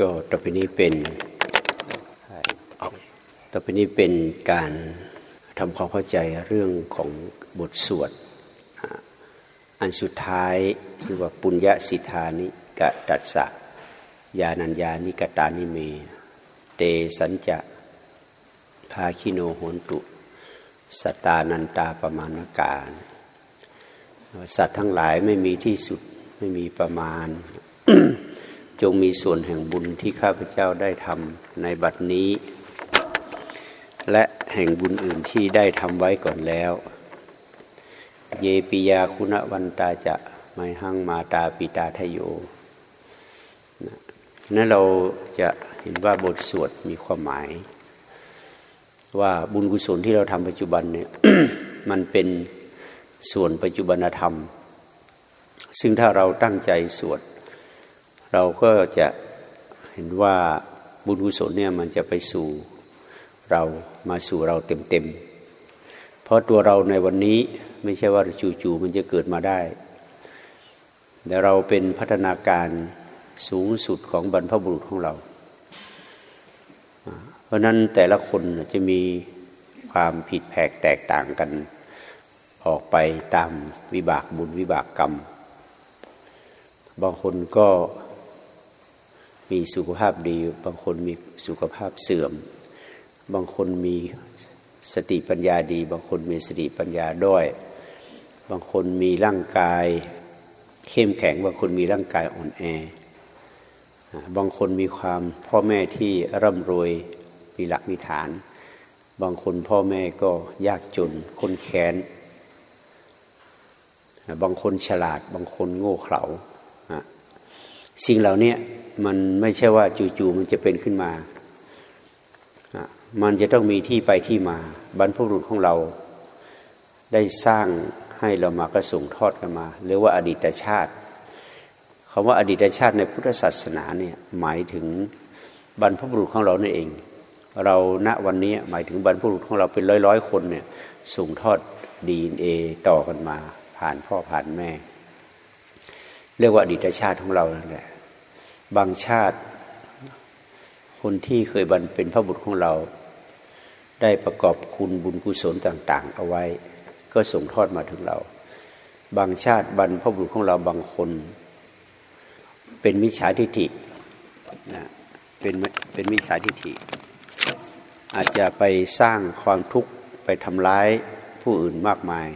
ก็ต่อไปนี้เป็นต่อไปนี้เป็นการทำความเข้าใจเรื่องของบทสวด อันสุดท้ายคือว่าปุญญสิทานิกะตัสสะยานัญญานิกตานิเม เตสัญจะภาคิโนโหนตุ สตานันตาประมาณการสัตว์ทั้งหลายไม่มีที่สุดไม่มีประมาณ จงมีส่วนแห่งบุญที่ข้าพเจ้าได้ทำในบัดนี้ และแห่งบุญอื่นที่ได้ทำไว้ก่อนแล้ว เยปิยาคุณวันตาจะไม่หั่งมาตาปิตาทโยนั้นเราจะเห็นว่าบทสวดมีความหมาย ว่าบุญกุศลที่เราทำปัจจุบันเนี่ยมันเป็นส่วนปัจจุบันธรรม ซึ่งถ้าเราตั้งใจสวด เราก็จะเห็นว่าบุญกุศลเนี่ยมันจะไปสู่เรามาสู่เราเต็มๆ เพราะตัวเราในวันนี้ไม่ใช่ว่าจู่ๆมันจะเกิดมาได้แต่เราเป็นพัฒนาการสูงสุดของบรรพบุรุษของเรา เพราะนั้นแต่ละคนจะมีความผิดแผกแตกต่างกัน ออกไปตามวิบากบุญวิบากกรรม บางคนก็ มีสุขภาพดี บางคนมีสุขภาพเสื่อม บางคนมีสติปัญญาดี บางคนมีสติปัญญาด้อย บางคนมีร่างกาย เข้มแข็ง บางคนมีร่างกายอ่อนแอ บางคนมีความพ่อแม่ที่ร่ำรวยมีหลักมีฐาน บางคนพ่อแม่ก็ยากจนคนแค้น บางคนฉลาด บางคนโง่เขลาสิ่งเหล่านี้ มันไม่ใช่ว่าจู่ๆมันจะเป็นขึ้นมา มันจะต้องมีที่ไปที่มา บรรพบุรุษของเรา ได้สร้างให้เรามาก็ส่งทอดกันมาเรียกว่าอดีตชาติคำว่าอดีตชาติในพุทธศาสนาเนี่ยหมายถึงบรรพบุรุษของเรานั่นเอง เราณวันนี้หมายถึงบรรพบุรุษของเราเป็นร้อยๆคนเนี่ยส่งทอดดีเอต่อกันมา ผ่านพ่อผ่านแม่ เรียกว่าอดีตชาติของเรานั่นแหละ บางชาติ คนที่เคยบันเป็นพระบุตรของเรา ได้ประกอบคุณบุญกุศลต่าง ๆ เอาไว้ ก็ส่งทอดมาถึงเรา บางชาติบรรพบุรุษของเราบางคน เป็นมิจฉาทิฏฐินะเป็นเป็นมิจฉาทิฏฐิ อาจจะไปสร้างความทุกข์ไปทำร้ายผู้อื่นมากมาย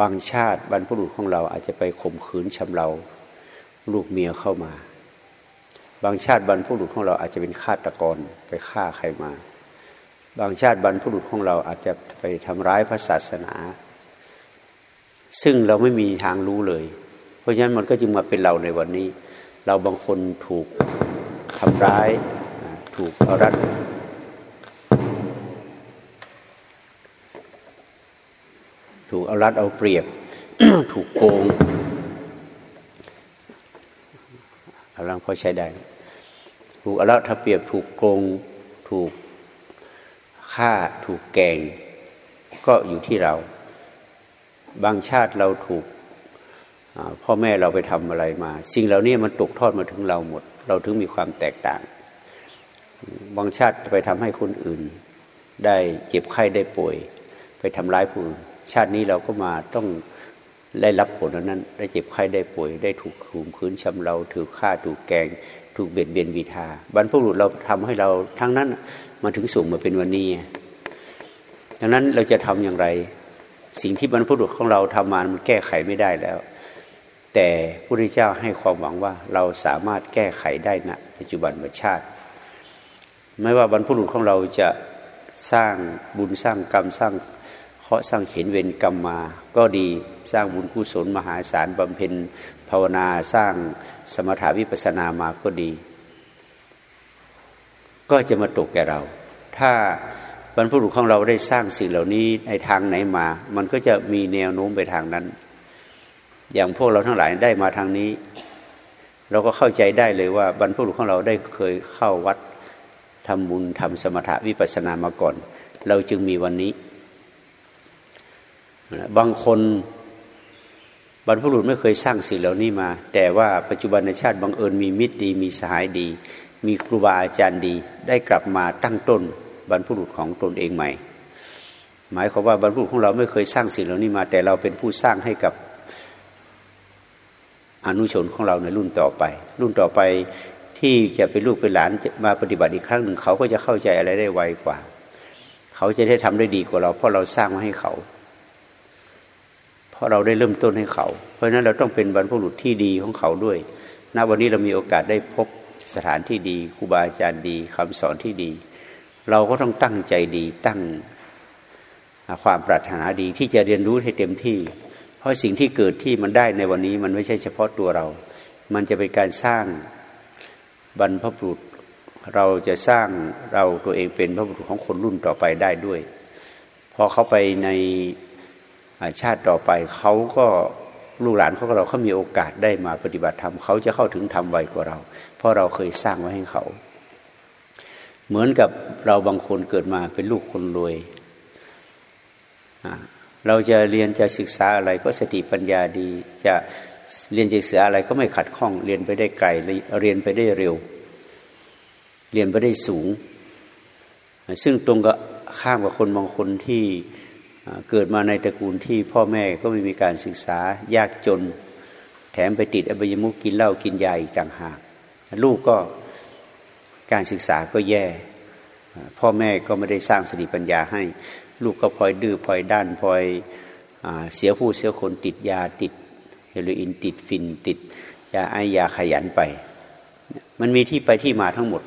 บางชาติบรรพบุรุษของเราอาจจะไปข่มขืนชำเรา ลูกเมียเข้ามา บางชาติบรรพุรุษของเราอาจจะเป็นฆาตกรไปฆ่าใครมา บางชาติบรรพุรุษของเราอาจจะไปทำร้ายพระศาสนา ซึ่งเราไม่มีทางรู้เลย เพราะฉะนั้นมันก็จึงมาเป็นเราในวันนี้ เราบางคนถูกทำร้ายถูกเอารัดถูกเอารัดเอาเปรียบ ถูกโกง กำลังพอใช้ได้ ถูกอละถ้าเปรียบถูกโกงถูกฆ่าถูกแกง ก็อยู่ที่เรา บางชาติเราถูกพ่อแม่เราไปทำอะไรมา สิ่งเหล่านี้มันตกทอดมาถึงเราหมด เราถึงมีความแตกต่าง บางชาติไปทำให้คนอื่น ได้เจ็บไข้ได้ป่วย ไปทำร้ายผู้อื่นชาตินี้เราก็มาต้อง ได้รับผลนั้น ได้เจ็บไข้ได้ป่วย ได้ถูกข่มขืนชำเราถูกฆ่าถูกแกง ถูกเบียดเบียนวีทาบรรพบุรุษเราทำให้เราทั้งนั้นมาถึงสูงมาเป็นวันนี้ ดังนั้นเราจะทำอย่างไร สิ่งที่บรรพบุรุษของเราทำมามันแก้ไขไม่ได้แล้ว แต่พระพุทธเจ้าให้ความหวังว่าเราสามารถแก้ไขได้นะปัจจุบันประชาติ ไม่ว่าบรรพบุรุษของเราจะสร้างบุญสร้างกรรมสร้าง ราะสร้างเขียนเวรกรรมมา ก็ดีสร้างบุญกุศลมหาศาลบำเพ็ญภาวนาสร้างสมถาวิปัสนามาก็ดี ก็จะมาตกแก่เรา ถ้าบรรพบุรุษของเราได้สร้างสิ่งเหล่านี้ในทางไหนมา มันก็จะมีแนวโน้มไปทางนั้น อย่างพวกเราทั้งหลายได้มาทางนี้ เราก็เข้าใจได้เลยว่าบรรพบุรุษของเราได้เคยเข้าวัดทำบุญทำสมถะวิปัสนามาก่อน เราจึงมีวันนี้ บางคนบรรพบุรุษไม่เคยสร้างสิ่งเหล่านี้มา แต่ว่าปัจจุบันในชาติบังเอิญมีมิตรดี มีสหายดี มีครูบาอาจารย์ดี ได้กลับมาตั้งต้นบรรพบุรุษของตนเองใหม่ หมายความว่าบรรพบุรุษของเราไม่เคยสร้างสิ่งเหล่านี้มา แต่เราเป็นผู้สร้างให้กับอนุชนของเราในรุ่นต่อไป รุ่นต่อไปที่จะเป็นลูกเป็นหลานมาปฏิบัติอีกครั้งหนึ่งเขาก็จะเข้าใจอะไรได้ไวกว่า เขาจะได้ทำได้ดีกว่าเรา เพราะเราสร้างมาให้เขา ราะเราได้เริ่มต้นให้เขา เพราะฉะนั้นเราต้องเป็นบรรพบุรุษที่ดีของเขาด้วยณวันนี้เรามีโอกาสได้พบสถานที่ดีครูบาอาจารย์ดีคำสอนที่ดี เราก็ต้องตั้งใจดีตั้งความปรารถนาดีที่จะเรียนรู้ให้เต็มที่ เพราะสิ่งที่เกิดที่มันได้ในวันนี้มันไม่ใช่เฉพาะตัวเรา มันจะเป็นการสร้างบรรพบุรุษเราจะสร้างเราตัวเองเป็นพระบุรุษของคนรุ่นต่อไปได้ด้วย พอเขาไปใน ชาติต่อไปเขาก็ลูกหลานขาก็เราเขามีโอกาสได้มาปฏิบัติธรรมเขาจะเข้าถึงธรรมไวกว่าเรา เพราะเราเคยสร้างไว้ให้เขา เหมือนกับเราบางคนเกิดมาเป็นลูกคนรวย เราจะเรียนจะศึกษาอะไรก็สติปัญญาดี จะเรียนศึกษาอะไรก็ไม่ขัดข้อง เรียนไปได้ไกลเรียนไปได้เร็ว เรียนไปได้สูง ซึ่งตรงกับข้ามกับคนบางคนที่ เกิดมาในตระกูลที่พ่อแม่ก็ไม่มีการศึกษายากจน แถมไปติดอบายมุกกินเหล้ากินยาอีกต่างหาก ลูกก็การศึกษาก็แย่ พ่อแม่ก็ไม่ได้สร้างสติปัญญาให้ ลูกก็พลอยดื้อพลอยด้านพลอยเสียผู้เสียคนติดยาติดเฮโรอีนติดฟินติดยาไอยาขยันไป มันมีที่ไปที่มาทั้งหมด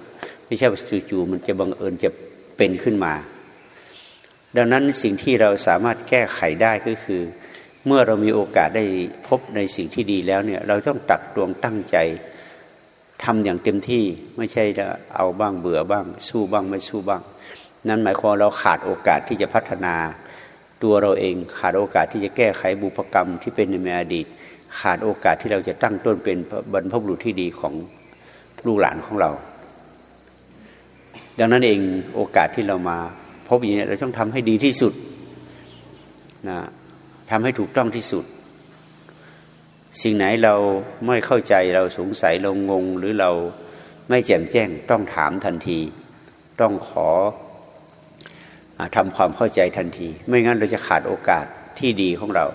ไม่ใช่ว่าจู่ๆมันจะบังเอิญจะเป็นขึ้นมา ดังนั้นสิ่งที่เราสามารถแก้ไขได้ก็คือ เมื่อเรามีโอกาสได้พบในสิ่งที่ดีแล้วเนี่ยเราต้องตักตวงตั้งใจทำอย่างเต็มที่ไม่ใช่จะเอาบ้างเบื่อบ้าง สู้บ้างไม่สู้บ้าง นั้นหมายความเราขาดโอกาสที่จะพัฒนาตัวเราเอง ขาดโอกาสที่จะแก้ไขบุพกรรมที่เป็นในอดีต ขาดโอกาสที่เราจะตั้งต้นเป็นบรรพบุรุษที่ดีของลูกหลานของเรา ดังนั้นเองโอกาสที่เรามา บอย่างนี้เราต้องทำให้ดีที่สุดนะทำให้ถูกต้องที่สุด สิ่งไหนเราไม่เข้าใจเราสงสัยเรางง หรือเราไม่แจ่มแจ้งต้องถามทันที ต้องขอทำความเข้าใจทันที ไม่งั้นเราจะขาดโอกาสที่ดีของเรา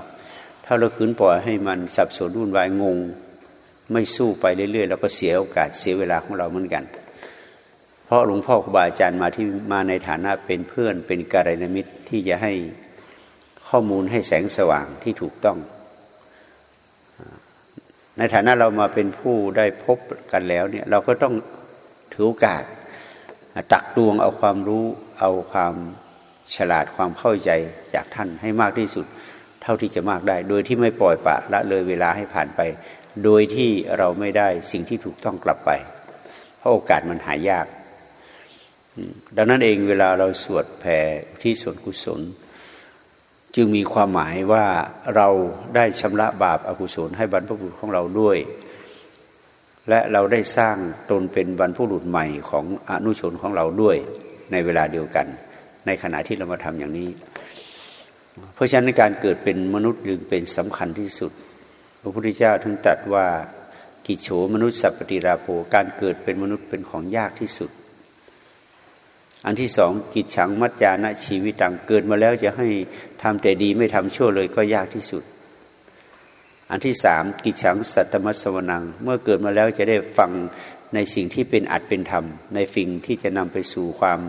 ถ้าเราขืนปล่อยให้มันสับสนวุ่นวายงง ไม่สู้ไปเรื่อยๆแล้วก็เสียโอกาสเสียเวลาของเราเหมือนกัน เพราะหลวงพ่อครูบาอาจารย์มาที่มาในฐานะเป็นเพื่อนเป็นการณมิตรที่จะให้ข้อมูลให้แสงสว่างที่ถูกต้อง ในฐานะเรามาเป็นผู้ได้พบกันแล้วเนี่ยเราก็ต้องถือโอกาส ตักตวงเอาความรู้เอาความฉลาดความเข้าใจจากท่านให้มากที่สุด เท่าที่จะมากได้ โดยที่ไม่ปล่อยปะละเลยเวลาให้ผ่านไป โดยที่เราไม่ได้สิ่งที่ถูกต้องกลับไป เพราะโอกาสมันหายาก ดังนั้นเองเวลาเราสวดแผ่ที่ส่วนกุศล จึงมีความหมายว่าเราได้ชำระบาปอากุศลให้บรรพบุรุษของเราด้วย และเราได้สร้างตนเป็นบรรพบุรุษใหม่ของอนุชนของเราด้วยในเวลาเดียวกัน ในขณะที่เรามาทำอย่างนี้ เพราะฉะนั้นการเกิดเป็นมนุษย์ยึงเป็นสำคัญที่สุด พระพุทธเจ้าถึงตรัสว่ากิจโฉมนุษย์สัพปติราโภการเกิดเป็นมนุษย์เป็นของยากที่สุด อันที่สองกิจฉังมัจจานะชีวิตังเกิดมาแล้วจะให้ทำแต่ดีไม่ทำชั่วเลยก็ยากที่สุด อันที่สามกิจฉังสัตตมัสวนัง เมื่อเกิดมาแล้วจะได้ฟังในสิ่งที่เป็นอัดเป็นธรรม ในสิ่งที่จะนำไปสู่ความ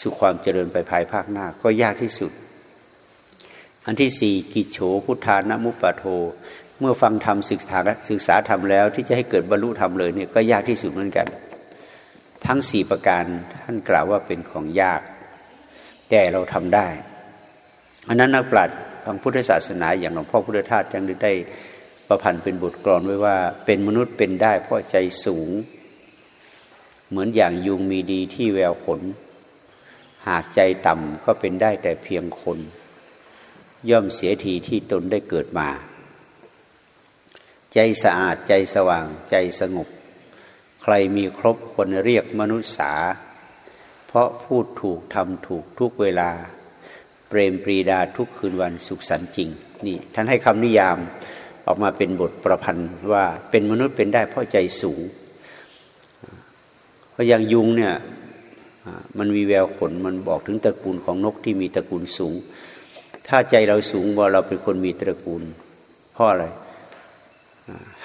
สู่ความเจริญไปภายภาคหน้าก็ยากที่สุด อันที่สี่กิจโฉพุทธานมุปปโท เมื่อฟังธรรมศึกษาศึกษาธรรมแล้วที่จะให้เกิดบรรลุธรรมเลยเนี่ยก็ยากที่สุดเหมือนกัน ทั้งสี่ประการท่านกล่าวว่าเป็นของยาก แต่เราทำได้อันนั้นนักปราชญ์ทางพุทธศาสนา อย่างหลวงพ่อพุทธทาสยังได้ประพันธ์เป็นบทกลอนไว้ว่า เป็นมนุษย์เป็นได้เพราะใจสูง เหมือนอย่างยุงมีดีที่แววขน หากใจต่ำก็เป็นได้แต่เพียงคน ย่อมเสียทีที่ตนได้เกิดมา ใจสะอาดใจสว่างใจสงบ รมีครบคนเรียกมนุษย์สา เพราะพูดถูกทำถูกทุกเวลา เปรมปรีดาทุกคืนวันสุขสันต์จริง นี่ท่านให้คำนิยามออกมาเป็นบทประพันธ์ว่าเป็นมนุษย์เป็นได้เพราะใจสูง เพราะอย่างยุงเนี่ยมันมีแววขนมันบอกถึงตระกูลของนกที่มีตระกูลสูง ถ้าใจเราสูงว่าเราเป็นคนมีตระกูลเพราะอะไร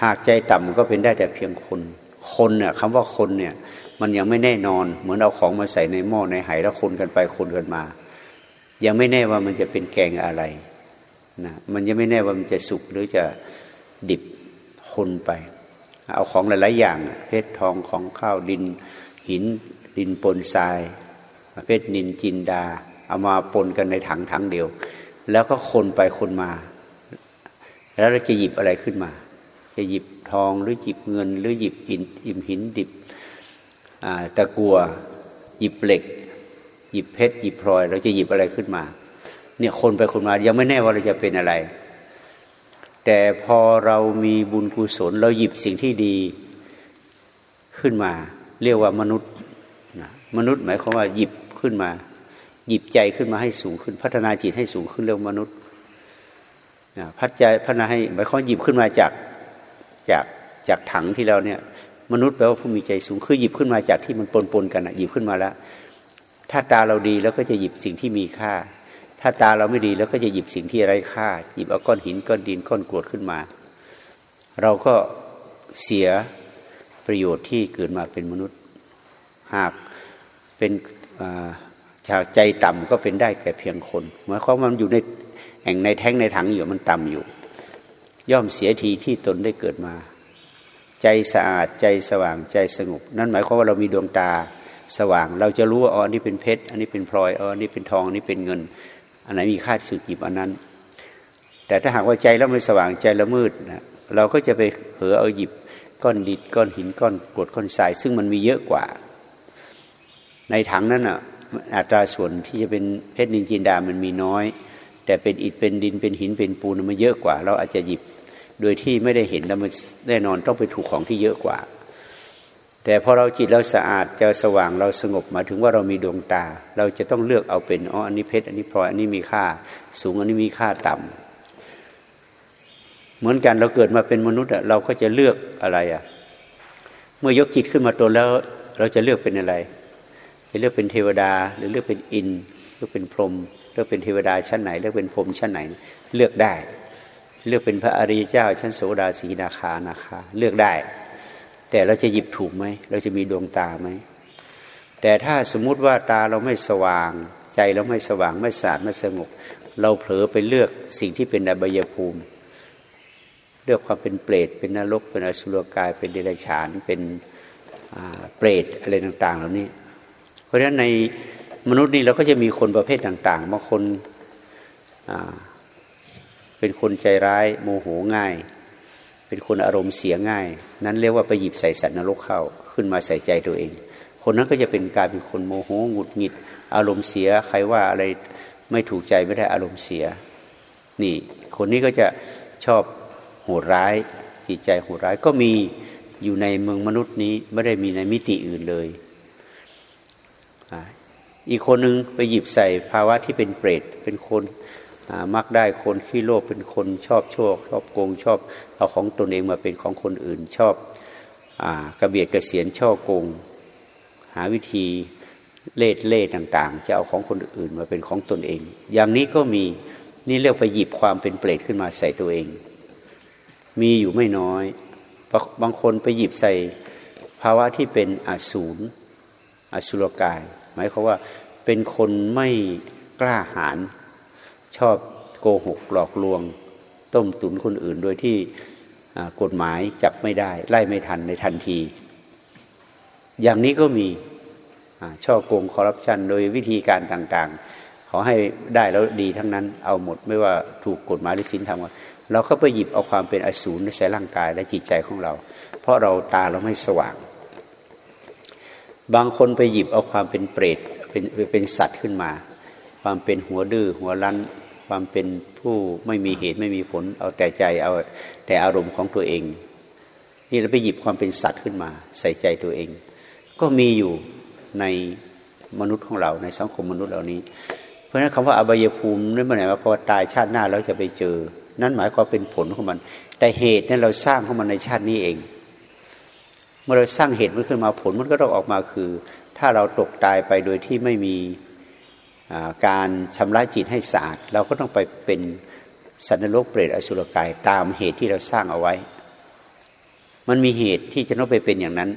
หากใจต่ำก็เป็นได้แต่เพียงคน คนเนี่ยคำว่าคนเนี่ยมันยังไม่แน่นอน เหมือนเอาของมาใส่ในหม้อในไหแล้วคนกันไปคนกันมา ยังไม่แน่ว่ามันจะเป็นแกงอะไรนะมันยังไม่แน่ว่ามันจะสุกหรือจะดิบคนไป เอาของหลาย ๆ อย่าง เพชรทองของข้าวดินหินดินปนทรายเพชรนินจินดา เอามาปนกันในถังถังเดียว แล้วก็คนไปคนมา แล้วเราจะหยิบอะไรขึ้นมา จะหยิบ ทอง หรือหยิบเงิน หรือหยิบอินอิมหินดิบตะกัวหยิบเหล็ก หยิบเพชรหยิบพลอยเราจะหยิบอะไรขึ้นมา เนี่ยคนไปคนมายังไม่แน่ว่าเราจะเป็นอะไร แต่พอเรามีบุญกุศล เราหยิบสิ่งที่ดีขึ้นมา เรียกว่ามนุษย์มนุษย์หมายความว่าหยิบขึ้นมา หยิบใจขึ้นมาให้สูงขึ้น พัฒนาจิตให้สูงขึ้นเรื่องมนุษย์พัฒนาให้หมายความหยิบขึ้นมาจาก จากจากถังที่เราเนี่ย มนุษย์แปลว่าผู้มีใจสูงคือหยิบขึ้นมาจากที่มันปนปนกันอะหยิบขึ้นมาแล้ว ถ้าตาเราดีแล้วก็จะหยิบสิ่งที่มีค่า ถ้าตาเราไม่ดีแล้วก็จะหยิบสิ่งที่ไร้ค่า หยิบเอาก้อนหินก้อนดินก้อนกรวดขึ้นมา เราก็เสียประโยชน์ที่เกิดมาเป็นมนุษย์ หากเป็นชาวใจต่ำก็เป็นได้แค่เพียงคนหมายความว่ามันอยู่ในแห่งในแท้งในถังอยู่มันต่ำอยู่ ย่อมเสียทีที่ตนได้เกิดมา ใจสะอาดใจสว่างใจสงบ นั่นหมายความว่าเรามีดวงตาสว่าง เราจะรู้ว่าอ๋อนี่เป็นเพชร อันนี้เป็นพลอยอ๋อนี่เป็นทองอันนี้เป็นเงิน อันไหนมีค่าสุดหยิบอันนั้น แต่ถ้าหากว่าใจเราไม่สว่างใจเรามืดนะเราก็จะไปเผลอเอาหยิบก้อนดินก้อนหินก้อนกรวดก้อนทราย ซึ่งมันมีเยอะกว่า ในถังนั้นอะอัตราส่วนที่จะเป็นเพชรนินจินดามันมีน้อย แต่เป็นอิฐเป็นดินเป็นหินเป็นปูนมันเยอะกว่า เราอาจจะหยิบ โดยที่ไม่ได้เห็นแล้วมันแน่นอนต้องไปถูกของที่เยอะกว่า แต่พอเราจิตเราสะอาดจะสว่างเราสงบมาถึงว่าเรามีดวงตา เราจะต้องเลือกเอาเป็นอ๋ออันนี้เพชรอันนี้พลอยอันนี้มีค่า สูงอันนี้มีค่าต่ำเหมือนกันเราเกิดมาเป็นมนุษย์เราก็จะเลือกอะไรอะเมื่อยกจิตขึ้นมาตัวแล้ว เราจะเลือกเป็นอะไร จะเลือกเป็นเทวดาหรือเลือกเป็นอินเลือกเป็นพรหมเลือกเป็นเทวดาชั้นไหน เลือกเป็นพรหมชั้นไหน เลือกได้ เลือกเป็นพระอริยเจ้าชั้นโสดาสีนาคานาคาเลือกได้ แต่เราจะหยิบถูกไหมเราจะมีดวงตาไหมแต่ถ้าสมมุติว่าตาเราไม่สว่าง ใจเราไม่สว่างไม่สะอาดไม่สงบเราเผลอไปเลือกสิ่งที่เป็นอบายภูมิ เลือกความเป็นเปรตเป็นนรกเป็นอสุรกาย เป็นเดรัจฉานเป็นเปรตอะไรต่างๆ เหล่านี้ เพราะฉะนั้นในมนุษย์นี่เราก็จะมีคนประเภทต่างๆบางคน เป็นคนใจร้ายโมโหง่าย เป็นคนอารมณ์เสียง่าย นั้นเรียกว่าไปหยิบใส่สัตว์นรกเข้าขึ้นมาใส่ใจตัวเอง คนนั้นก็จะเป็นการเป็นคนโมโหหงุดหงิด อารมณ์เสียใครว่าอะไรไม่ถูกใจไม่ได้อารมณ์เสีย นี่คนนี้ก็จะชอบโหดร้ายจิตใจโหดร้ายก็มีอยู่ในเมืองมนุษย์นี้ไม่ได้มีในมิติอื่นเลย อีกคนนึงไปหยิบใส่ภาวะที่เป็นเปรตเป็นคน มักได้คนขี้โลภเป็นคนชอบโชคชอบโกงชอบเอาของตนเองมาเป็นของคนอื่นชอบอกระเบียดกระเสียนช่อโกง หาวิธีเล่เล่ต่างๆ จะเอาของคนอื่นมาเป็นของตนเอง อย่างนี้ก็มีนี่เรียกไปหยิบความเป็นเปรตขึ้นมาใส่ตัวเอง มีอยู่ไม่น้อย บางคนไปหยิบใส่ภาวะที่เป็นอสูรอสุรกาย หมายความว่าเป็นคนไม่กล้าหาญ ชอบโกหกหลอกลวง ต้มตุนคนอื่นโดยที่กฎหมายจับไม่ได้ ไล่ไม่ทันในทันที อย่างนี้ก็มีช่อโกงคอร์รัปชันโดยวิธีการต่างๆ ขอให้ได้แล้วดีทั้งนั้นเอาหมดไม่ว่าถูกกฎหมายหรือศีลธรรมเราก็ไปหยิบเอาความเป็นอสูรในใส่ร่างกายและจิตใจของเรา เพราะเราตาเราไม่สว่าง บางคนไปหยิบเอาความเป็นเปรตเป็นเป็นสัตว์ขึ้นมา ความเป็นหัวดื้อหัวรั้น ความเป็นผู้ไม่มีเหตุไม่มีผล เอาแต่ใจเอาแต่อารมณ์ของตัวเอง นี่เราไปหยิบความเป็นสัตว์ขึ้นมา ใส่ใจตัวเอง ก็มีอยู่ในมนุษย์ของเราในสังคมมนุษย์เหล่านี้ เพราะฉะนั้นคำว่าอบายภูมินั่นหมายว่าพอตายชาติหน้าแล้วจะไปเจอ นั่นหมายความเป็นผลของมัน แต่เหตุนั้นเราสร้างของมันในชาตินี้เอง เมื่อเราสร้างเหตุมันขึ้นมาผลมันก็ต้องออกมาคือ ถ้าเราตกตายไปโดยที่ไม่มี การชำระจิตให้สะอาดเราก็ต้องไปเป็นสันนรกเปรตอสุรกายตามเหตุที่เราสร้างเอาไว้ มันมีเหตุที่จะต้องไปเป็นอย่างนั้น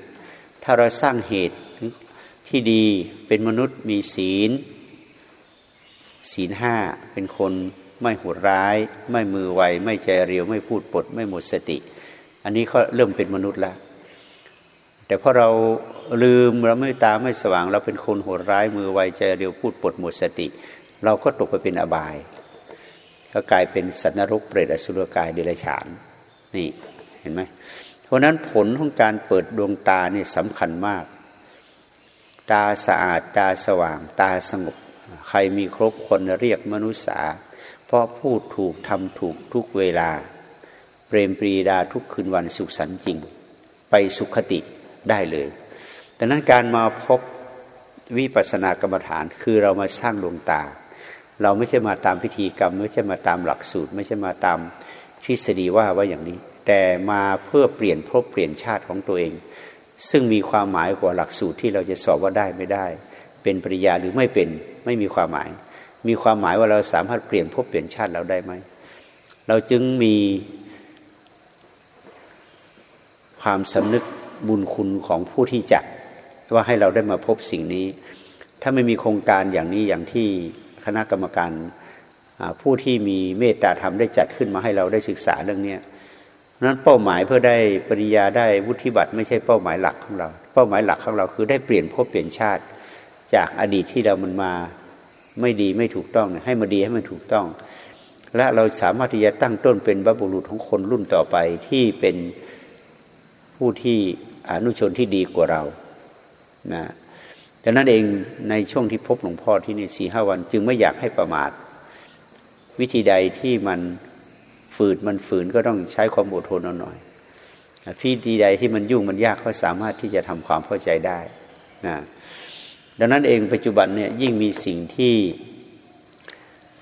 ถ้าเราสร้างเหตุที่ดีเป็นมนุษย์มีศีล ศีลห้าเป็นคนไม่โหดร้าย ไม่มือไว ไม่ใจเรียวไม่พูดปด ไม่หมดสติ อันนี้เขาเริ่มเป็นมนุษย์แล้ว แต่พอเราลืมเราไม่ตาไม่สว่าง เราเป็นคนโหดร้ายมือไวใจเร็วพูดปดหมดสติ เราก็ตกไปเป็นอบาย ก็กลายเป็นสัตว์นรกเปรตอสุรกายเดรัจฉานนี่เห็นไหมเพราะนั้นผลของการเปิดดวงตาเนี่ยสำคัญมาก ตาสะอาดตาสว่าง ตาสงบ ใครมีครบคนเรียกมนุษย์สาเพราะพูดถูกทำถูกทุกเวลา เปรมปรีดาทุกคืนวันสุขสันต์จริง ไปสุขติ ได้เลยดังนั้นการมาพบวิปัสสนากรรมฐาน คือเรามาสร้างดวงตา เราไม่ใช่มาตามพิธีกรรม ไม่ใช่มาตามหลักสูตร ไม่ใช่มาตามทฤษฎีว่าว่าอย่างนี้ แต่มาเพื่อเปลี่ยนภพเปลี่ยนชาติของตัวเอง ซึ่งมีความหมายกว่าหลักสูตรที่เราจะสอบว่าได้ไม่ได้ เป็นปริยาหรือไม่เป็นไม่มีความหมาย มีความหมายว่าเราสามารถเปลี่ยนภพเปลี่ยนชาติเราได้ไหมเราจึงมีความสำนึก บุญคุณของผู้ที่จัดว่าให้เราได้มาพบสิ่งนี้ ถ้าไม่มีโครงการอย่างนี้อย่างที่คณะกรรมการผู้ที่มีเมตตาธรรมได้จัดขึ้นมาให้เราได้ศึกษาเรื่องนี้นั้นเป้าหมายเพื่อได้ปริญญาได้วุฒิบัตรไม่ใช่เป้าหมายหลักของเรา เป้าหมายหลักของเราคือได้เปลี่ยนภพเปลี่ยนชาติ จากอดีตที่เรามันมาไม่ดีไม่ถูกต้องให้มาดีให้มันถูกต้อง และเราสามารถที่จะตั้งต้นเป็นบรรบุรุษของคนรุ่นต่อไปที่เป็นผู้ที่ อนุชนที่ดีกว่าเรานะดังนั้นเองในช่วงที่พบหลวงพ่อที่นี่สี่ห้าวัน จึงไม่อยากให้ประมาท วิธีใดที่มันฝืดมันฝืนก็ต้องใช้ความอดทนหน่อยวิธีใดที่มันยุ่งมันยากก็สามารถที่จะทำความเข้าใจได้นะดังนั้นเองปัจจุบันเนี่ยยิ่งมีสิ่งที่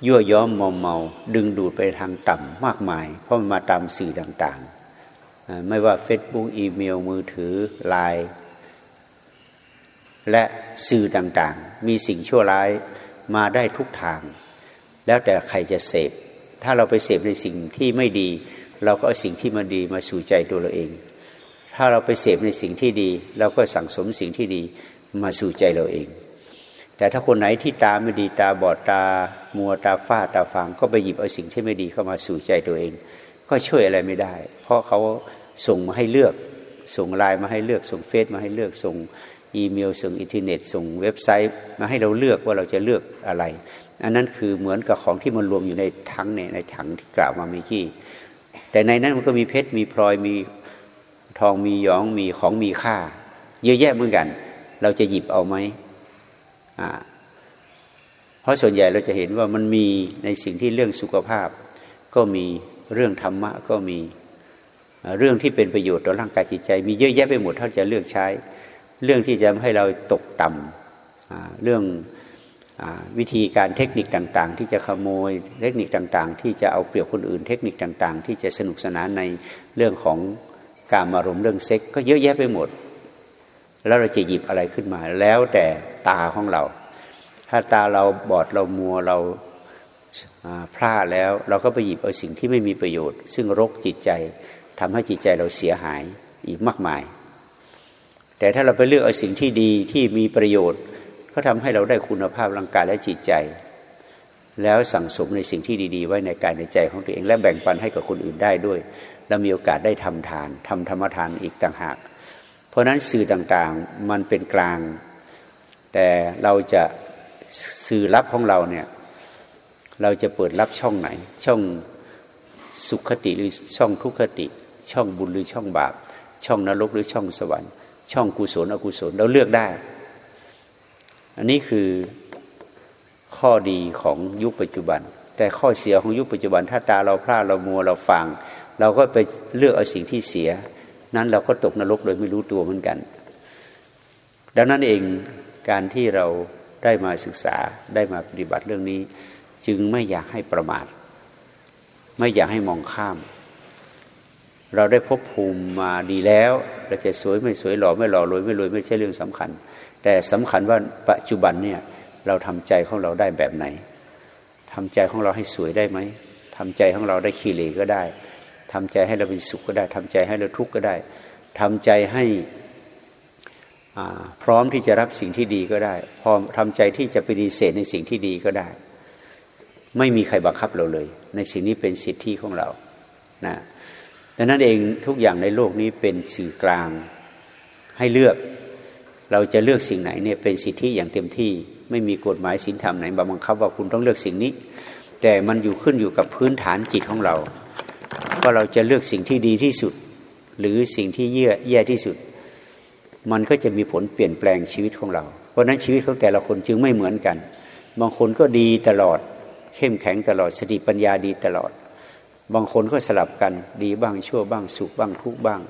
ยั่วย้อมมอมเมา ดึงดูดไปทางต่ำมากมาย เพราะมันมาตามสื่อต่าง ไม่ว่า Facebook อีเมล มือถือไลน์และสื่อต่างๆ มีสิ่งชั่วร้ายมาได้ทุกทาง แล้วแต่ใครจะเสพ ถ้าเราไปเสพในสิ่งที่ไม่ดี เราก็เอาสิ่งที่มันดีมาสู่ใจตัวเราเอง ถ้าเราไปเสพในสิ่งที่ดี เราก็สั่งสมสิ่งที่ดีมาสู่ใจเราเอง แต่ถ้าคนไหนที่ตาไม่ดีตาบอดตา มัวตาฝ้าตาฟางก็ไปหยิบเอาสิ่งที่ไม่ดีเข้ามาสู่ใจตัวเอง ก็ช่วยอะไรไม่ได้ เพราะเขาส่งมาให้เลือก ส่งไลน์มาให้เลือก ส่งเฟซมาให้เลือก ส่งอีเมล ส่งอินเทอร์เน็ต ส่งเว็บไซต์ มาให้เราเลือกว่าเราจะเลือกอะไร อันนั้นคือเหมือนกับของที่มันรวมอยู่ในถังในในถังที่กล่าวมาเมื่อกี้ แต่ในนั้นมันก็มีเพชร มีพลอย มีทอง มีหยอง มีของมีค่า เยอะแยะเหมือนกัน เราจะหยิบเอาไหมอ่าเพราะส่วนใหญ่เราจะเห็นว่ามันมีในสิ่งที่เรื่องสุขภาพก็มี เรื่องธรรมะก็มีเรื่องที่เป็นประโยชน์ต่อร่างกายจิตใจ มีเยอะแยะไปหมดถ้าจะเลือกใช้ เรื่องที่จะให้เราตกต่ำเรื่องอวิธีการเทคนิคต่าง ๆ ที่จะขโมยเทคนิคต่าง ๆ ที่จะเอาเปรียบคนอื่น เทคนิคต่าง ๆ ที่จะสนุกสนานในเรื่องของการมารมเรื่องเซ็กก็เยอะแยะไปหมด แล้วเราจะหยิบอะไรขึ้นมา แล้วแต่ตาของเรา ถ้าตาเราบอดเรามัวเรา พลาดแล้วเราก็ไปหยิบเอาสิ่งที่ไม่มีประโยชน์ ซึ่งรกจิตใจทำให้จิตใจเราเสียหายอีกมากมาย แต่ถ้าเราไปเลือกเอาสิ่งที่ดีที่มีประโยชน์ ก็ทำให้เราได้คุณภาพร่างกายและจิตใจ แล้วสั่งสมในสิ่งที่ดี ๆ ไว้ในกายในใจของตัวเอง และแบ่งปันให้กับคนอื่นได้ด้วยและมีโอกาสได้ทำทานทำธรรมทานอีกต่างหาก เพราะนั้นสื่อต่างๆมันเป็นกลาง แต่เราจะสื่อรับของเราเนี่ย เราจะเปิดรับช่องไหน ช่องสุขคติหรือช่องทุกขติ ช่องบุญหรือช่องบาป ช่องนรกหรือช่องสวรรค์ ช่องกุศลอกุศลเราเลือกได้ อันนี้คือข้อดีของยุคปัจจุบัน แต่ข้อเสียของยุคปัจจุบัน ถ้าตาเราพลาดเรามัวเราฟัง เราก็ไปเลือกเอาสิ่งที่เสีย นั้นเราก็ตกนรกโดยไม่รู้ตัวเหมือนกัน ดังนั้นเองการที่เราได้มาศึกษาได้มาปฏิบัติเรื่องนี้ จึงไม่อยากให้ประมาท ไม่อยากให้มองข้าม เราได้พบภูมิมาดีแล้ว เราจะสวยไม่สวยหล่อไม่หล่อรวยไม่รวยไม่ใช่เรื่องสำคัญ แต่สำคัญว่าปัจจุบันเนี่ยเราทำใจของเราได้แบบไหนทำใจของเราให้สวยได้ไหมทำใจของเราได้ขี้เหร่ก็ได้ทำใจให้เราเป็นสุขก็ได้ทำใจให้เราทุกข์ก็ได้ทำใจให้พร้อมที่จะรับสิ่งที่ดีก็ได้ พร้อมทำใจที่จะปฏิเสธในสิ่งที่ดีก็ได้ ไม่มีใครบังคับเราเลย ในสิ่งนี้เป็นสิทธิของเรานะดังนั้นเองทุกอย่างในโลกนี้เป็นสื่อกลางให้เลือก เราจะเลือกสิ่งไหนเนี่ยเป็นสิทธิอย่างเต็มที่ ไม่มีกฎหมายศีลธรรมไหนบังคับว่าคุณต้องเลือกสิ่งนี้ แต่มันอยู่ขึ้นอยู่กับพื้นฐานจิตของเรา ว่าเราจะเลือกสิ่งที่ดีที่สุด หรือสิ่งที่แย่แย่ที่สุด มันก็จะมีผลเปลี่ยนแปลงชีวิตของเรา เพราะนั้นชีวิตของแต่ละคนจึงไม่เหมือนกัน บางคนก็ดีตลอด เข้มแข็งตลอดสติปัญญาดีตลอด บางคนก็สลับกันดีบ้างชั่วบ้างสุขบ้างทุกบ้าง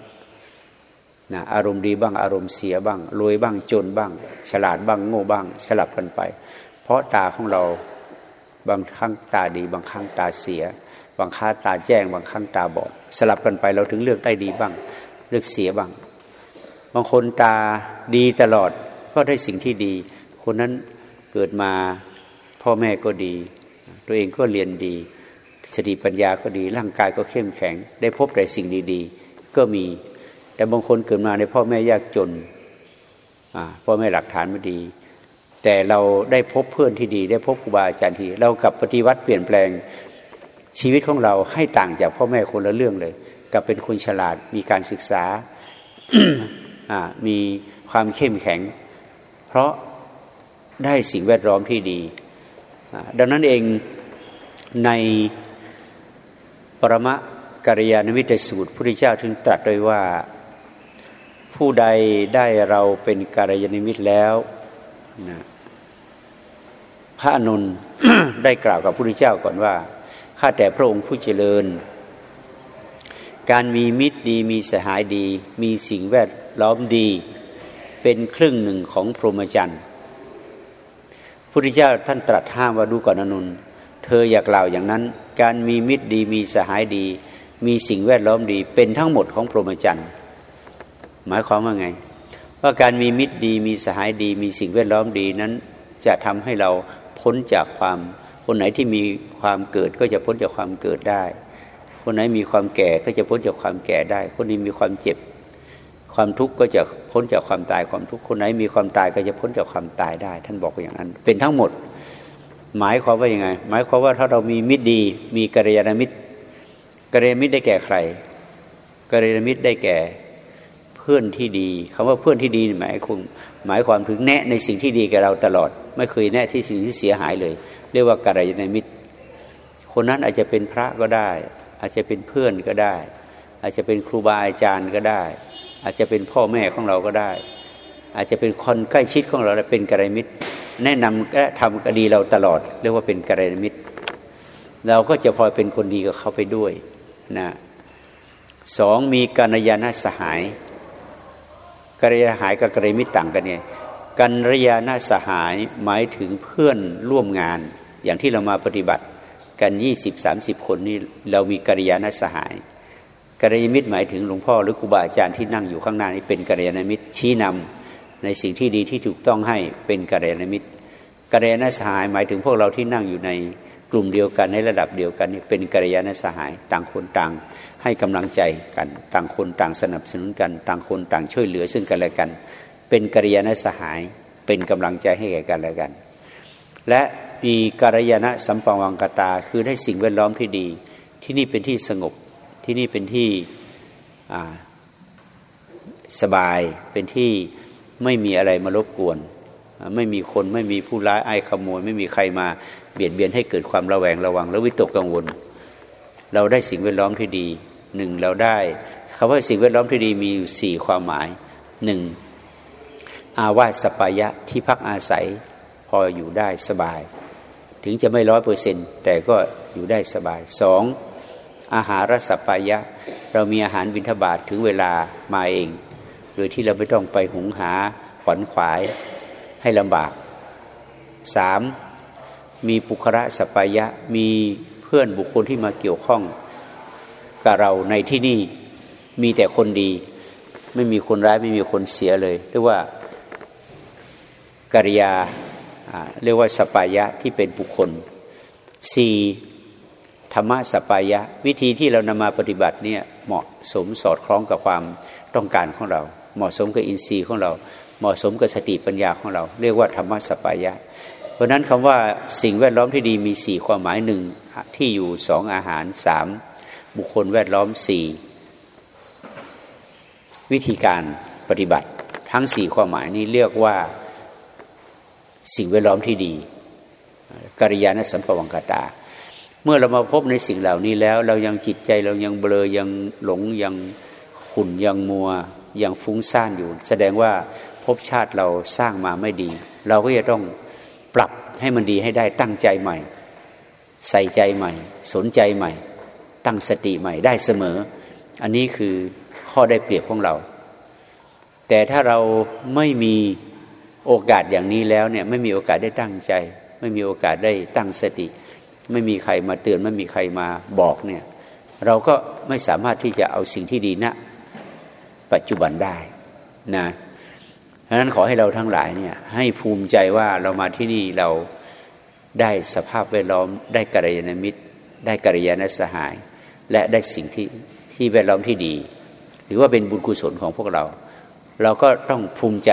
นะอารมณ์ดีบ้างอารมณ์เสียบ้างรวยบ้างจนบ้าง ฉลาดบ้างโง่บ้าง สลับกันไป เพราะตาของเราบางครั้งตาดี บางครั้งตาเสีย บางครั้งตาแจ้ง บางครั้งตาบอดสลับกันไปเราถึงเลือกได้ดีบ้าง เลือกเสียบ้าง บางคนตาดีตลอดก็ได้สิ่งที่ดี คนนั้นเกิดมาพ่อแม่ก็ดี ตัวเองก็เรียนดีสติปัญญาก็ดีร่างกายก็เข้มแข็ง ได้พบแต่สิ่งดี ๆ ก็มี แต่บางคนเกิดมาในพ่อแม่ยากจนพ่อแม่หลักฐานไม่ดี แต่เราได้พบเพื่อนที่ดี ได้พบครูบาอาจารย์ที่เรากับปฏิวัติเปลี่ยนแปลงชีวิตของเราให้ต่างจากพ่อแม่คนละเรื่องเลยกับเป็นคนฉลาดมีการศึกษามีความเข้มแข็ง เพราะได้สิ่งแวดล้อมที่ดี ดังนั้นเอง ในปรมะกริยานวิตสูตรพระพุทธเจ้าถึงตรัสไว้ว่าผู้ใดได้เราเป็นกริยานมิตรแล้วนะพระอนุนได้กล่าวกับพระพุทธเจ้าก่อนว่าข้าแต่พระองค์ผู้เจริญ การมีมิตรดีมีสหายดี มีสิ่งแวดล้อมดี เป็นครึ่งหนึ่งของพรหมจรรย์พุทธเจ้าท่านตรัสห้ามว่าดูก่อนอนุน เธออยากกล่าวอย่างนั้น การมีมิตรดีมีสหายดี มีสิ่งแวดล้อมดี เป็นทั้งหมดของพรหมจรรย์หมายความว่าไง ว่าการมีมิตรดีมีสหายดี มีสิ่งแวดล้อมดีนั้น จะทำให้เราพ้นจากความคนไหนที่มีความเกิดก็จะพ้นจากความเกิดได้ คนไหนมีความแก่ก็จะพ้นจากความแก่ได้ คนนี้มีความเจ็บ ความทุกข์ก็จะพ้นจากความตายความทุกข์คนไหนมีความตายก็จะพ้นจากความตายได้ ท่านบอกอย่างนั้น เป็นทั้งหมด หมายความว่ายังไง หมายความว่าถ้าเรามีมิตรดี มีกัลยาณมิตรกัลยาณมิตรได้แก่ใครกัลยาณมิตรได้แก่เพื่อนที่ดีคำว่าเพื่อนที่ดีหมายคุณหมายความถึงแนะในสิ่งที่ดีแก่เราตลอด ไม่เคยแนะที่สิ่งที่เสียหายเลย เรียกว่ากัลยาณมิตร คนนั้นอาจจะเป็นพระก็ได้ อาจจะเป็นเพื่อนก็ได้ อาจจะเป็นครูบาอาจารย์ก็ได้ อาจจะเป็นพ่อแม่ของเราก็ได้ อาจจะเป็นคนใกล้ชิดของเราเป็นกระไรมิตร แนะนำและทำกดีเราตลอด เรียกว่าเป็นกระไรมิตร เราก็จะพลอยเป็นคนดีกับเขาไปด้วยนะสองมีกัญยาณสหายกัญยาณหายกับกระไรมิตรต่างกันเนี่ยกัญยาณสหายหมายถึงเพื่อนร่วมงาน อย่างที่เรามาปฏิบัติกันยี่สิบสามสิบคนนี่เรามีกัญยาณสหายกัลยาณมิตรหมายถึงหลวงพ่อหรือครูบาอาจารย์ที่นั่งอยู่ข้างหน้านี้เป็นกัลยาณมิตรชี้นำ ในสิ่งที่ดีที่ถูกต้องให้เป็นกัลยาณมิตรกัลยาณสหายหมายถึงพวกเราที่นั่งอยู่ในกลุ่มเดียวกันในระดับเดียวกันนี่เป็นกัลยาณสหาย ต่างคนต่าง ให้กำลังใจกัน ต่างคนต่างสนับสนุนกัน ต่างคนต่างช่วยเหลือซึ่งกันและกัน เป็นกัลยาณสหาย เป็นกำลังใจให้แก่กันและกัน และมีกัลยาณสัมปวังกตาคือได้สิ่งแวดล้อมที่ดี ที่นี่เป็นที่สงบที่นี่เป็นที่สบายเป็นที่ ไม่มีอะไรมารบกวน ไม่มีคนไม่มีผู้ร้ายไอ้ขโมย ไม่มีใครมาเบียดเบียนให้เกิดความระแวงระวัง และวิตกกังวล เราได้สิ่งแวดล้อมที่ดีหนึ่งเราได้คำว่าสิ่งแวดล้อมที่ดีมีอยู่สี่ความหมายหนึ่งอาวาสปายะที่พักอาศัย พออยู่ได้สบาย ถึงจะไม่ร้อยเปอร์เซ็นต์แต่ก็อยู่ได้สบายสองอาหารสัพพายะ เรามีอาหารบิณฑบาตถึงเวลามาเอง โดยที่เราไม่ต้องไปหุงหาขวัญขวายให้ลำบากสามมีปุคระสัพพายะมีเพื่อนบุคคลที่มาเกี่ยวข้องกับเราในที่นี่มีแต่คนดี ไม่มีคนร้ายไม่มีคนเสียเลยเรียกว่ากิริยาเรียกว่าสปายะที่เป็นบุคคลสี่ธรรมะสปายะ วิธีที่เรานำมาปฏิบัติเนี่ยเหมาะสมสอดคล้องกับความต้องการของเรา เหมาะสมกับอินทรีย์ของเรา เหมาะสมกับสติปัญญาของเรา เรียกว่าธรรมะสปายะ เพราะนั้นคำว่าสิ่งแวดล้อมที่ดีมีสี่ความหมายหนึ่งที่อยู่สองอาหารสามบุคคลแวดล้อมสี่วิธีการปฏิบัติ ทั้งสี่ความหมายนี้เรียกว่าสิ่งแวดล้อมที่ดีกิริยานสัมปวังกตา เมื่อเรามาพบในสิ่งเหล่านี้แล้ว เรายังจิตใจเรายังเบลอยังหลงยังขุ่นยังมัว ยังฟุ้งซ่านอยู่ แสดงว่าภพชาติเราสร้างมาไม่ดี เราก็จะต้องปรับให้มันดีให้ได้ตั้งใจใหม่ ใส่ใจใหม่ สนใจใหม่ ตั้งสติใหม่ได้เสมอ อันนี้คือข้อได้เปรียบของเรา แต่ถ้าเราไม่มีโอกาสอย่างนี้แล้วเนี่ยไม่มีโอกาสได้ตั้งใจ ไม่มีโอกาสได้ตั้งสติ ไม่มีใครมาเตือนไม่มีใครมาบอกเนี่ยเราก็ไม่สามารถที่จะเอาสิ่งที่ดีนะ ปัจจุบันได้นะดังนั้นขอให้เราทั้งหลายเนี่ยให้ภูมิใจว่าเรามาที่นี่เราได้สภาพแวดล้อม ได้กัลยาณมิตร ได้กัลยาณสหาย และได้สิ่งที่ที่แวดล้อมที่ดี หรือว่าเป็นบุญกุศลของพวกเรา เราก็ต้องภูมิใจ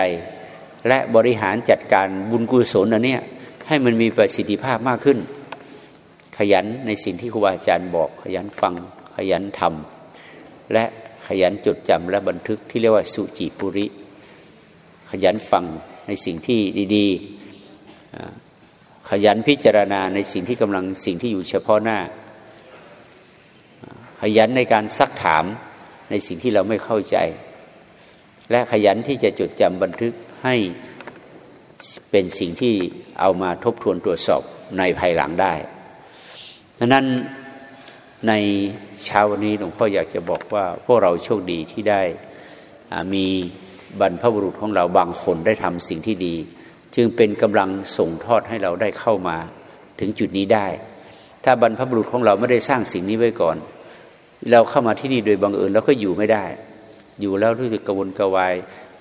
และบริหารจัดการบุญกุศลอันเนี้ให้มันมีประสิทธิภาพมากขึ้น ขยันในสิ่งที่ครูบาอาจารย์บอก ขยันฟังขยันทำและ ยันจดจำและบันทึกที่เรียกว่าสุจิปุริ ขยันฟังในสิ่งที่ดีๆ ขยันพิจารณาในสิ่งที่กำลังสิ่งที่อยู่เฉพาะหน้า ขยันในการซักถามในสิ่งที่เราไม่เข้าใจ และขยันที่จะจดจำบันทึกให้เป็นสิ่งที่เอามาทบทวนตรวจสอบในภายหลังได้ดังนั้น ในเช้าวันนี้หลวงพ่ออยากจะบอกว่า พวกเราโชคดีที่ได้มีบรรพบุรุษของเราบางคนได้ทำสิ่งที่ดี จึงเป็นกำลังส่งทอดให้เราได้เข้ามาถึงจุดนี้ได้ ถ้าบรรพบุรุษของเราไม่ได้สร้างสิ่งนี้ไว้ก่อน เราเข้ามาที่นี่โดยบังเอิญเราก็อยู่ไม่ได้ อยู่แล้วรู้สึกกระวนกระวาย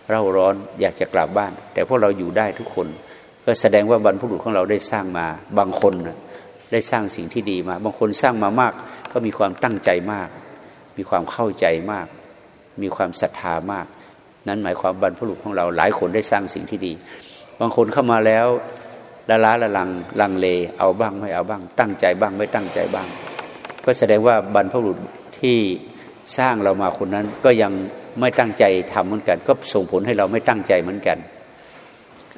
เร่าร้อนอยากจะกลับบ้าน แต่พวกเราอยู่ได้ทุกคน ก็แสดงว่าบรรพบุรุษของเราได้สร้างมาบางคนได้สร้างสิ่งที่ดีมา บางคนสร้างมามาก ก็มีความตั้งใจมาก มีความเข้าใจมาก มีความศรัทธามาก นั้นหมายความบรรพบุรุษของเราหลายคนได้สร้างสิ่งที่ดี บางคนเข้ามาแล้วละล้าละลังลังเล เอาบ้างไม่เอาบ้าง ตั้งใจบ้างไม่ตั้งใจบ้าง ก็แสดงว่าบรรพบุรุษที่สร้างเรามาคนนั้นก็ยังไม่ตั้งใจทำเหมือนกัน ก็ส่งผลให้เราไม่ตั้งใจเหมือนกัน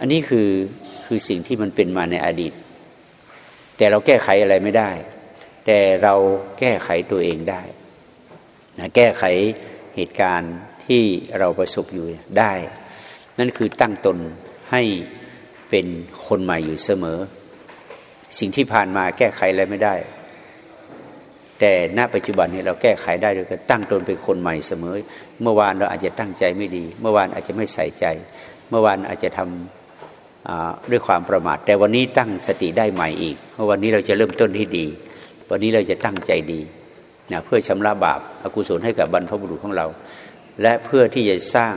อันนี้คือคือสิ่งที่มันเป็นมาในอดีต แต่เราแก้ไขอะไรไม่ได้ แต่เราแก้ไขตัวเองได้นะแก้ไขเหตุการณ์ที่เราประสบอยู่ได้ นั่นคือตั้งตนให้เป็นคนใหม่อยู่เสมอ สิ่งที่ผ่านมาแก้ไขอะไรไม่ได้ แต่ณปัจจุบันนี้เราแก้ไขได้โดยการตั้งตนเป็นคนใหม่เสมอ เมื่อวานเราอาจจะตั้งใจไม่ดี เมื่อวานอาจจะไม่ใส่ใจ เมื่อวานอาจจะทำด้วยความประมาท แต่วันนี้ตั้งสติได้ใหม่อีกเพราะวันนี้เราจะเริ่มต้นที่ดี วันนี้เราจะตั้งใจดีนะเพื่อชำระบาปอากุศลให้กับบรรพบุรุษของเรา และเพื่อที่จะสร้าง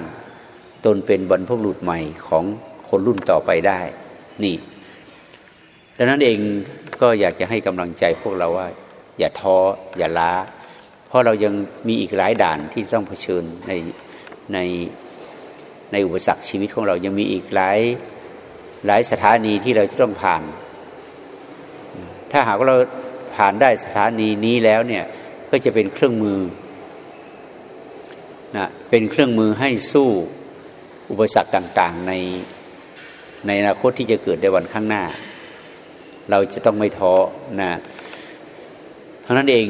ตนเป็นบรรพบุรุษใหม่ของคนรุ่นต่อไปได้ นี่ดังนั้นเองก็อยากจะให้กำลังใจพวกเราว่า อย่าท้ออย่าล้า เพราะเรายังมีอีกหลายด่านที่ต้องเผชิญในในในอุปสรรคชีวิตของเรายังมีอีกหลายหลายสถานีที่เราจะต้องผ่าน ถ้าหากว่าเรา ผ่านได้สถานีนี้แล้วเนี่ยก็จะเป็นเครื่องมือนะเป็นเครื่องมือให้สู้อุปสรรคต่างๆในในอนาคตที่จะเกิดในวันข้างหน้า เราจะต้องไม่ท้อนะเพราะนั้นเอง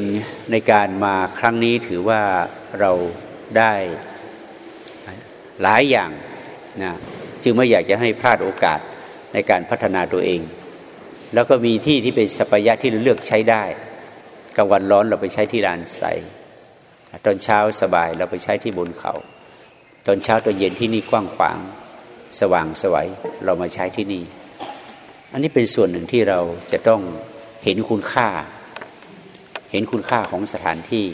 ในการมาครั้งนี้ถือว่าเราได้หลายอย่างนะจึงไม่อยากจะให้พลาดโอกาสในการพัฒนาตัวเอง แล้วก็มีที่ที่เป็นสัพยะที่เราเลือกใช้ได้กลางวันร้อนเราไปใช้ที่ลานใสตอนเช้าสบายเราไปใช้ที่บนเขา ตอนเช้าตอนเย็นที่นี่กว้างขวาง สว่างสวัยเรามาใช้ที่นี่ อันนี้เป็นส่วนหนึ่งที่เราจะต้องเห็นคุณค่า เห็นคุณค่าของสถานที่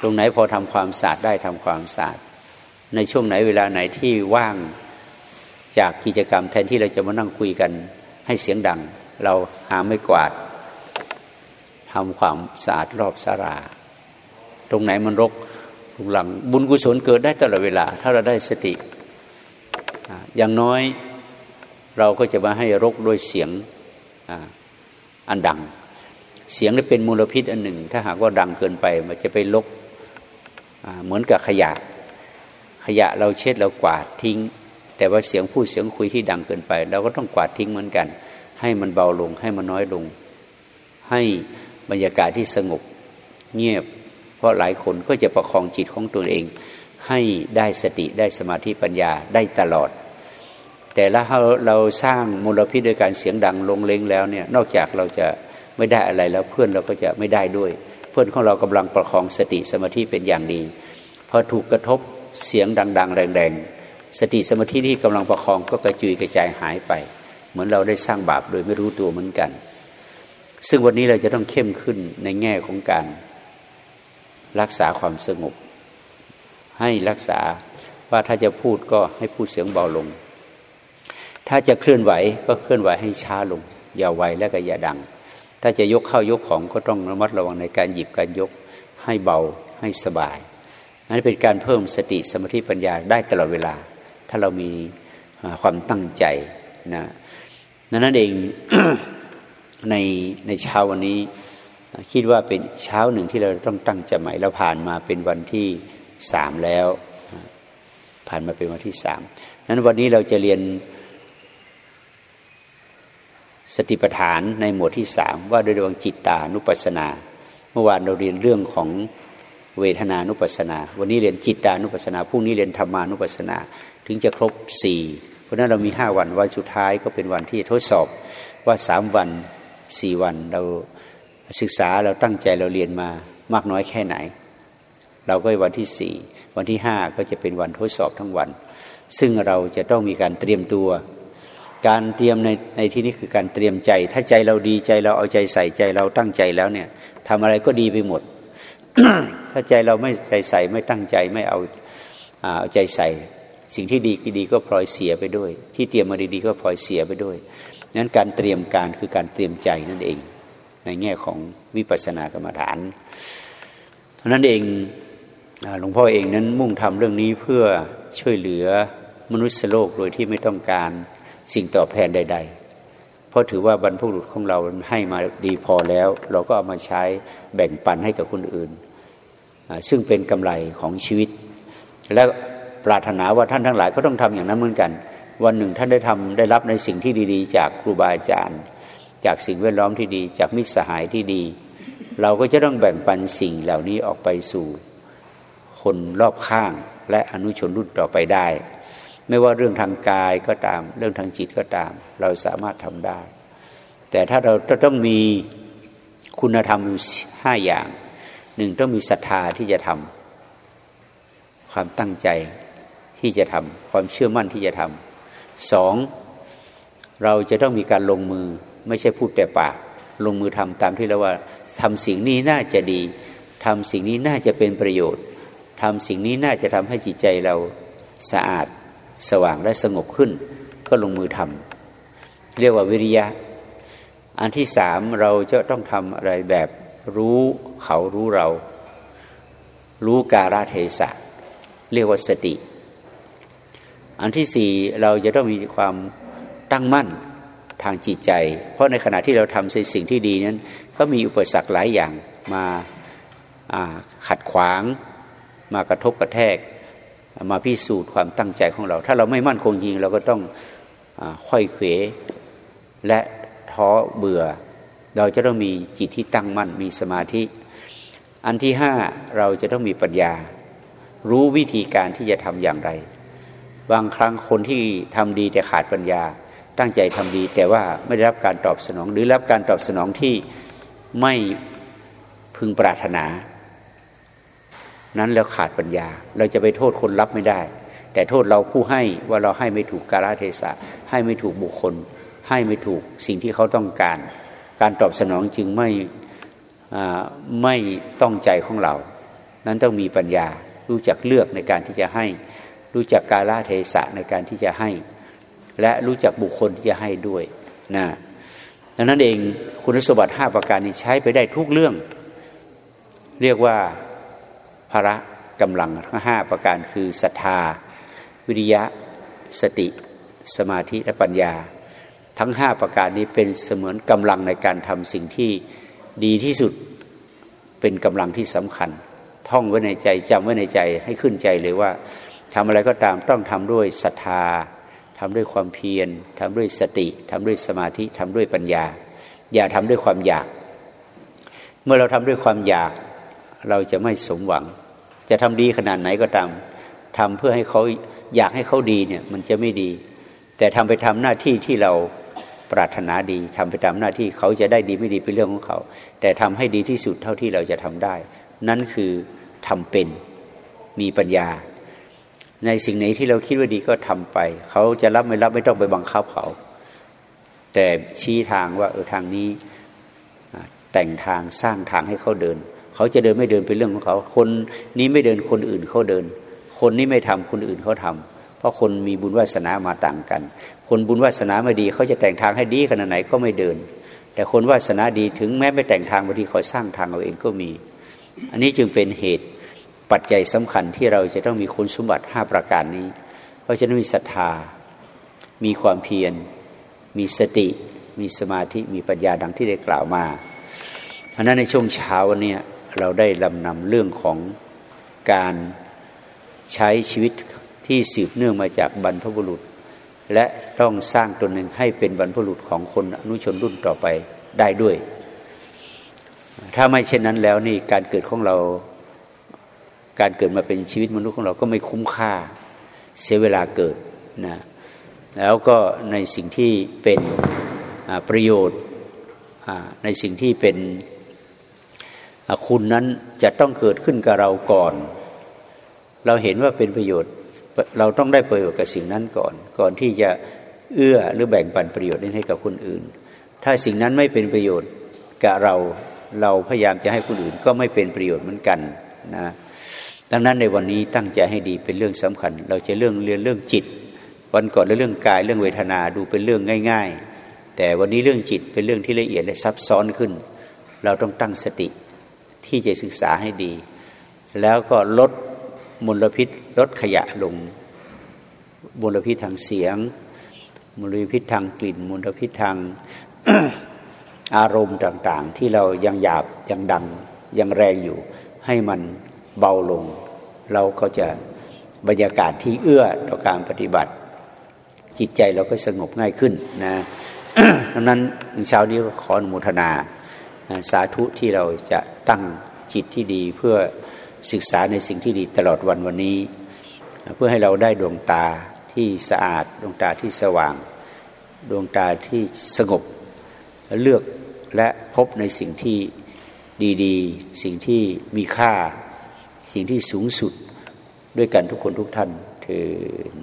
ตรงไหนพอทำความสะอาดได้ทำความสะอาดในช่วงไหนเวลาไหนที่ว่างจากกิจกรรมแทนที่เราจะมานั่งคุยกันให้เสียงดัง เราหาไม่กวาดทำความสะอาดรอบสารา ตรงไหนมันรกลุงหลัง บุญกุศลเกิดได้ตลอดเวลา ถ้าเราได้สติ อย่างน้อยเราก็จะมาให้รกด้วยเสียงอันดัง เสียงนี่เป็นมลพิษอันหนึ่ง ถ้าหากว่าดังเกินไปมันจะไปลกเหมือนกับขยะ ขยะเราเช็ดเรากวาดทิ้ง แต่ว่าเสียงพูดเสียงคุยที่ดังเกินไป เราก็ต้องกวาดทิ้งเหมือนกัน ให้มันเบาลง ให้มันน้อยลง ให้บรรยากาศที่สงบเงียบ เพราะหลายคนก็จะประคองจิตของตัวเอง ให้ได้สติได้สมาธิปัญญาได้ตลอด แต่ละเราเราสร้างมลพิษโดยการเสียงดังลงเล้งแล้วเนี่ยนอกจากเราจะไม่ได้อะไรแล้วเพื่อนเราก็จะไม่ได้ด้วย เพื่อนของเรากำลังประคองสติสมาธิเป็นอย่างดีพอถูกกระทบเสียงดัง ๆ แรงๆสติสมาธิที่กำลังประคองก็กระจุยกระจายหายไป เหมือนเราได้สร้างบาปโดยไม่รู้ตัวเหมือนกัน ซึ่งวันนี้เราจะต้องเข้มขึ้นในแง่ของการรักษาความสงบ ให้รักษาว่าถ้าจะพูดก็ให้พูดเสียงเบาลง ถ้าจะเคลื่อนไหวก็เคลื่อนไหวให้ช้าลง อย่าไวและก็อย่าดัง ถ้าจะยกเข้ายกของก็ต้องระมัดระวังในการหยิบการยกให้เบาให้สบายนั่นเป็นการเพิ่มสติสมาธิปัญญาได้ตลอดเวลา ถ้าเรามีความตั้งใจนะ นั้นเองในในเช้าวันนี้ คิดว่าเป็นเช้าหนึ่งที่เราต้องตั้งใจใหม่เราผ่านมาเป็นวันที่สามแล้ว ผ่านมาเป็นวันที่สามนั้นวันนี้เราจะเรียนสติปัฏฐานในหมวดที่สามว่าโดยดวงจิตตานุปัสนา เมื่อวานเราเรียนเรื่องของเวทนานุปัสนา วันนี้เรียนจิตตานุปัสนาพรุ่งนี้เรียนธรรมานุปัสนา ถึงจะครบสี่ ราะนั้นเรามีห้าวันวันสุดท้ายก็เป็นวันที่ทดสอบว่าสามวันสี่วันเราศึกษาเราตั้งใจเราเรียนมามากน้อยแค่ไหน เราก็วันที่สี่วันที่ห้าก็จะเป็นวันทดสอบทั้งวัน ซึ่งเราจะต้องมีการเตรียมตัว การเตรียมในในที่นี้คือการเตรียมใจ ถ้าใจเราดีใจเราเอาใจใส่ใจเราตั้งใจแล้วเนี่ยทำอะไรก็ดีไปหมด ถ้าใจเราไม่ใจใส่ไม่ตั้งใจไม่เอาเอาใจใส่ สิ่งที่ดีดีก็พลอยเสียไปด้วย ที่เตรียมมาดีๆก็พลอยเสียไปด้วยนั้นการเตรียมการคือการเตรียมใจนั่นเอง ในแง่ของวิปัสสนากรรมฐานเพราะนั้นเองหลวงพ่อเองนั้นมุ่งทำเรื่องนี้เพื่อช่วยเหลือมนุษย์โลกโดยที่ไม่ต้องการสิ่งตอบแทนใด ๆ เพราะถือว่าบรรพบุรุษของเราให้มาดีพอแล้ว เราก็เอามาใช้แบ่งปันให้กับคนอื่น ซึ่งเป็นกำไรของชีวิต และ ปรารถนาว่าท่านทั้งหลายก็ต้องทำอย่างนั้นเหมือนกัน วันหนึ่งท่านได้ทำได้รับในสิ่งที่ดี ๆ จากครูบาอาจารย์ จากสิ่งแวดล้อมที่ดี จากมิตรสหายที่ดี เราก็จะต้องแบ่งปันสิ่งเหล่านี้ออกไปสู่ คนรอบข้างและอนุชนรุ่นต่อไปได้ ไม่ว่าเรื่องทางกายก็ตาม เรื่องทางจิตก็ตาม เราสามารถทำได้ แต่ถ้าเราต้องมีคุณธรรมห้าอย่างหนึ่งต้องมีศรัทธาที่จะทำความตั้งใจ ที่จะทำความเชื่อมั่นที่จะทำสองเราจะต้องมีการลงมือไม่ใช่พูดแต่ปาก ลงมือทำตามที่เราว่าทำสิ่งนี้น่าจะดีทำสิ่งนี้น่าจะเป็นประโยชน์ทำสิ่งนี้น่าจะทำให้จิตใจเราสะอาด สว่างและสงบขึ้น ก็ลงมือทำเรียกว่าวิริยะ อันที่สามเราจะต้องทำอะไรแบบรู้เขารู้เรา รู้การาเทศะ เรียกว่าสติ อันที่สี่เราจะต้องมีความตั้งมั่นทางจิตใจ เพราะในขณะที่เราทำสิ่งที่ดีนั้น ก็มีอุปสรรคหลายอย่างมาขัดขวาง มากระทบกระแทก มาพิสูจน์ความตั้งใจของเรา ถ้าเราไม่มั่นคงจริงเราก็ต้องค่อยเขวและท้อเบื่อ เราจะต้องมีจิตที่ตั้งมั่นมีสมาธิ อันที่ห้าเราจะต้องมีปัญญา รู้วิธีการที่จะทำอย่างไร บางครั้งคนที่ทำดีแต่ขาดปัญญา ตั้งใจทำดี แต่ว่าไม่ได้รับการตอบสนอง หรือรับการตอบสนองที่ไม่พึงปรารถนา นั้นแล้วขาดปัญญา เราจะไปโทษคนรับไม่ได้ แต่โทษเราผู้ให้ว่าเราให้ไม่ถูกกาลเทศะ ให้ไม่ถูกบุคคล ให้ไม่ถูกสิ่งที่เขาต้องการ การตอบสนองจึงไม่ไม่ต้องใจของเรา นั้นต้องมีปัญญารู้จักเลือกในการที่จะให้ รู้จักกาลเทศะในการที่จะให้ และรู้จักบุคคลที่จะให้ด้วยนะดังนั้นเองคุณสมบัติ 5 ประการนี้ใช้ไปได้ทุกเรื่อง เรียกว่าภาระกำลังทั้งห้าประการคือศรัทธา วิริยะ สติ สมาธิและปัญญา ทั้งห้าประการนี้เป็นเสมือนกำลังในการทำสิ่งที่ดีที่สุดเป็นกำลังที่สำคัญ ท่องไว้ในใจจำไว้ในใจให้ขึ้นใจเลยว่า ทำอะไรก็ตามต้องทำด้วยศรัทธาทำด้วยความเพียรทำด้วยสติทำด้วยสมาธิทำด้วยปัญญา อย่าทำด้วยความอยาก เมื่อเราทำด้วยความอยากเราจะไม่สมหวัง จะทำดีขนาดไหนก็ตามทำเพื่อให้เขาอยากให้เขาดีเนี่ยมันจะไม่ดี แต่ทำไปทำหน้าที่ที่เราปรารถนาดีทำไปตามหน้าที่เขาจะได้ดีไม่ดีเป็นเรื่องของเขา แต่ทำให้ดีที่สุดเท่าที่เราจะทำได้ นั่นคือทำเป็นมีปัญญา ในสิ่งไหนที่เราคิดว่าดีก็ทำไป เขาจะรับไม่รับไม่ต้องไปบังคับเขา แต่ชี้ทางว่าเออทางนี้แต่งทางสร้างทางให้เขาเดิน เขาจะเดินไม่เดินเป็นเรื่องของเขา คนนี้ไม่เดินคนอื่นเขาเดิน คนนี้ไม่ทำคนอื่นเขาทำเพราะคนมีบุญวาสนามาต่างกัน คนบุญวาสนาไม่ดี เขาจะแต่งทางให้ดีขนาดไหนก็ไม่เดิน แต่คนวาสนาดีถึงแม้ไม่แต่งทางบางทีเขาสร้างทางเอาเองก็มี อันนี้จึงเป็นเหตุ ปัจจัยสำคัญที่เราจะต้องมีคุณสมบัติห้าประการนี้ เพราะฉะนั้นมีศรัทธา มีความเพียร มีสติ มีสมาธิ มีปัญญาดังที่ได้กล่าวมาอันนั้นในช่วงเช้าวันนี้เราได้ลำนำเรื่องของการใช้ชีวิตที่สืบเนื่องมาจากบรรพบุรุษ และต้องสร้างตนหนึ่งให้เป็นบรรพบุรุษของคนอนุชนรุ่นต่อไปได้ด้วย ถ้าไม่เช่นนั้นแล้วนี่การเกิดของเรา การเกิดมาเป็นชีวิตมนุษย์ของเราก็ไม่คุ้มค่าเสียเวลาเกิดนะแล้วก็ในสิ่งที่เป็นประโยชน์ในสิ่งที่เป็นคุณนั้นจะต้องเกิดขึ้นกับเราก่อน เราเห็นว่าเป็นประโยชน์เราต้องได้ประโยชน์กับสิ่งนั้นก่อน ก่อนที่จะเอื้อหรือแบ่งปันประโยชน์นั้นให้กับคนอื่น ถ้าสิ่งนั้นไม่เป็นประโยชน์กับเราเราพยายามจะให้คนอื่นก็ไม่เป็นประโยชน์เหมือนกันนะ ดังนั้นในวันนี้ตั้งใจให้ดีเป็นเรื่องสำคัญ เราจะเรื่องเรียนเรื่องจิต วันก่อนเรื่องกายเรื่องเวทนาดูเป็นเรื่องง่าย ๆ แต่วันนี้เรื่องจิตเป็นเรื่องที่ละเอียดและซับซ้อนขึ้น เราต้องตั้งสติที่จะศึกษาให้ดี แล้วก็ลดมลพิษลดขยะลงมลพิษทางเสียงมลพิษทางกลิ่นมลพิษทางอารมณ์ต่าง ๆ ที่เรายังหยาบยังดังยังแรงอยู่ให้มัน เบาลง เราก็จะบรรยากาศที่เอื้อต่อการปฏิบัติ จิตใจเราก็สงบง่ายขึ้นนะดังนั้นเช้านี้ก็ขออนุโมทนาสาธุที่เราจะตั้งจิตที่ดีเพื่อศึกษาในสิ่งที่ดีตลอดวันวันนี้ เพื่อให้เราได้ดวงตาที่สะอาด ดวงตาที่สว่าง ดวงตาที่สงบเลือกและพบในสิ่งที่ดี ๆ สิ่งที่มีค่า สิ่งที่สูงสุดด้วยกันทุกคนทุกท่านเถิด